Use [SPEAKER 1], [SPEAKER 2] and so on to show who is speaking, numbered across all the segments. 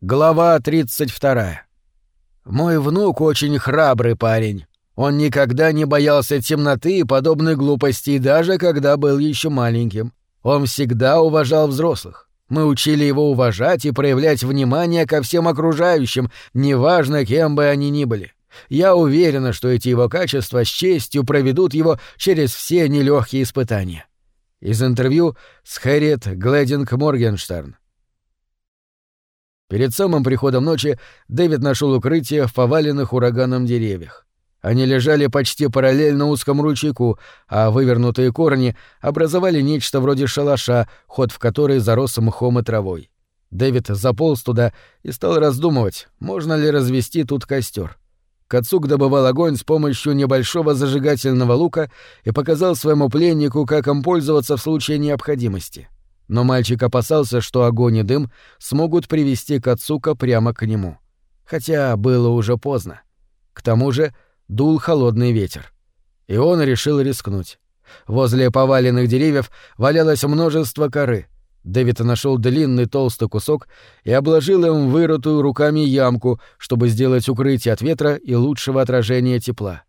[SPEAKER 1] Глава 32. Мой внук очень храбрый парень. Он никогда не боялся темноты и подобной глупости, даже когда был еще маленьким. Он всегда уважал взрослых. Мы учили его уважать и проявлять внимание ко всем окружающим, неважно, кем бы они ни были. Я уверена, что эти его качества с честью проведут его через все нелегкие испытания. Из интервью с Хэрриет Глэдинг Моргенштерн. Перед самым приходом ночи Дэвид нашел укрытие в поваленных ураганом деревьях. Они лежали почти параллельно узкому ручейку, а вывернутые корни образовали нечто вроде шалаша, ход в который зарос мхом и травой. Дэвид заполз туда и стал раздумывать, можно ли развести тут костер. Кацук добывал огонь с помощью небольшого зажигательного лука и показал своему пленнику, как им пользоваться в случае необходимости. — но мальчик опасался, что огонь и дым смогут привести Кацука прямо к нему. Хотя было уже поздно. К тому же дул холодный ветер. И он решил рискнуть. Возле поваленных деревьев валялось множество коры. Дэвид нашел длинный толстый кусок и обложил им вырытую руками ямку, чтобы сделать укрытие от ветра и лучшего отражения тепла.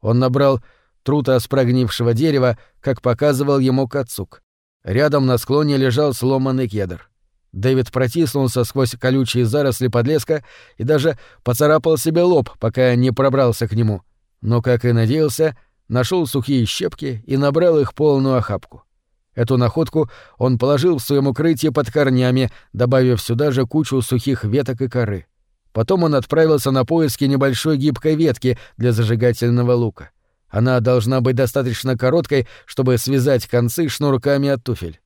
[SPEAKER 1] Он набрал трута с прогнившего дерева, как показывал ему Кацук. Рядом на склоне лежал сломанный кедр. Дэвид протиснулся сквозь колючие заросли подлеска и даже поцарапал себе лоб, пока не пробрался к нему. Но, как и надеялся, нашел сухие щепки и набрал их полную охапку. Эту находку он положил в своем укрытии под корнями, добавив сюда же кучу сухих веток и коры. Потом он отправился на поиски небольшой гибкой ветки для зажигательного лука. Она должна быть достаточно короткой, чтобы связать концы шнурками от туфель.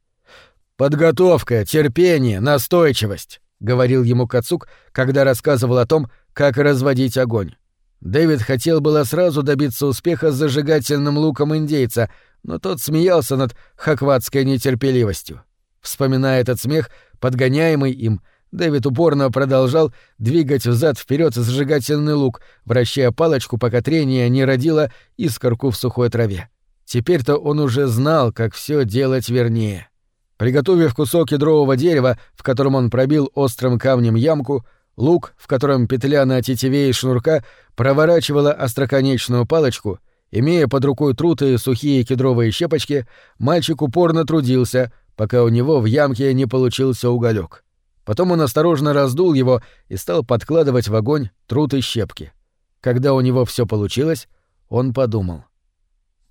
[SPEAKER 1] «Подготовка, терпение, настойчивость», — говорил ему Кацук, когда рассказывал о том, как разводить огонь. Дэвид хотел было сразу добиться успеха с зажигательным луком индейца, но тот смеялся над хакватской нетерпеливостью. Вспоминая этот смех, подгоняемый им, — Дэвид упорно продолжал двигать взад вперед зажигательный лук, вращая палочку, пока трение не родило искорку в сухой траве. Теперь-то он уже знал, как все делать вернее. Приготовив кусок кедрового дерева, в котором он пробил острым камнем ямку, лук, в котором петля на тетиве и шнурка проворачивала остроконечную палочку, имея под рукой труты и сухие кедровые щепочки, мальчик упорно трудился, пока у него в ямке не получился уголек. Потом он осторожно раздул его и стал подкладывать в огонь труд и щепки. Когда у него все получилось, он подумал.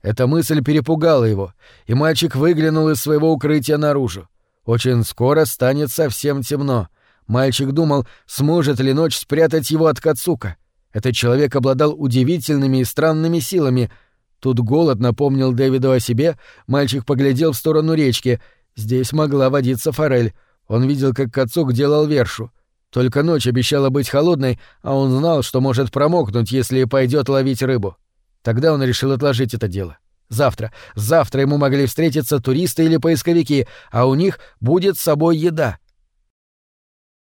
[SPEAKER 1] Эта мысль перепугала его, и мальчик выглянул из своего укрытия наружу. Очень скоро станет совсем темно. Мальчик думал, сможет ли ночь спрятать его от Кацука. Этот человек обладал удивительными и странными силами. Тут голод напомнил Дэвиду о себе, мальчик поглядел в сторону речки. Здесь могла водиться форель. Он видел, как Кацук делал вершу. Только ночь обещала быть холодной, а он знал, что может промокнуть, если пойдет ловить рыбу. Тогда он решил отложить это дело. Завтра, завтра ему могли встретиться туристы или поисковики, а у них будет с собой еда.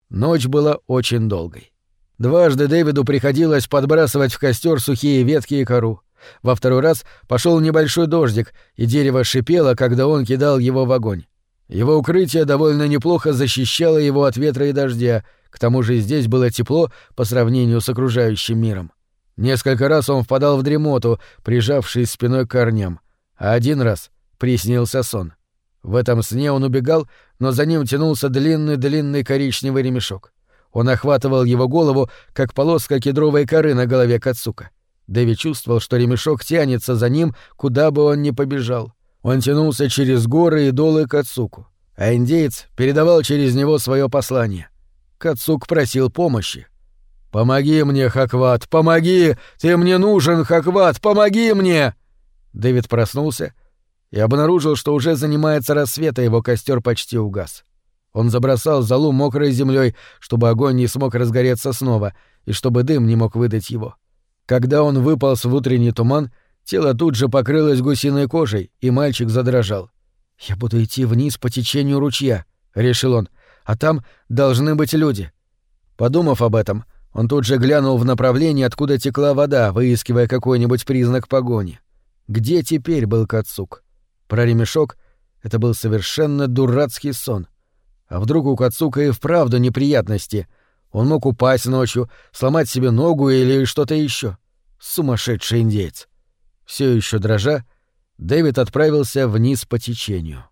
[SPEAKER 1] Ночь была очень долгой. Дважды Дэвиду приходилось подбрасывать в костер сухие ветки и кору. Во второй раз пошел небольшой дождик, и дерево шипело, когда он кидал его в огонь. Его укрытие довольно неплохо защищало его от ветра и дождя, к тому же здесь было тепло по сравнению с окружающим миром. Несколько раз он впадал в дремоту, прижавшись спиной к корням, а один раз приснился сон. В этом сне он убегал, но за ним тянулся длинный-длинный коричневый ремешок. Он охватывал его голову, как полоска кедровой коры на голове Кацука. Дэви чувствовал, что ремешок тянется за ним, куда бы он ни побежал. Он тянулся через горы и долы Кацуку, а индеец передавал через него свое послание. Кацук просил помощи. «Помоги мне, Хакват, помоги! Ты мне нужен, Хакват, помоги мне!» Дэвид проснулся и обнаружил, что уже занимается рассвет, а его костер почти угас. Он забросал залу мокрой землей, чтобы огонь не смог разгореться снова и чтобы дым не мог выдать его. Когда он выполз в утренний туман, Тело тут же покрылось гусиной кожей, и мальчик задрожал. «Я буду идти вниз по течению ручья», — решил он, — «а там должны быть люди». Подумав об этом, он тут же глянул в направлении, откуда текла вода, выискивая какой-нибудь признак погони. Где теперь был Кацук? Про ремешок — это был совершенно дурацкий сон. А вдруг у Кацука и вправду неприятности? Он мог упасть ночью, сломать себе ногу или что-то еще. Сумасшедший индейец. Все еще дрожа, Дэвид отправился вниз по течению.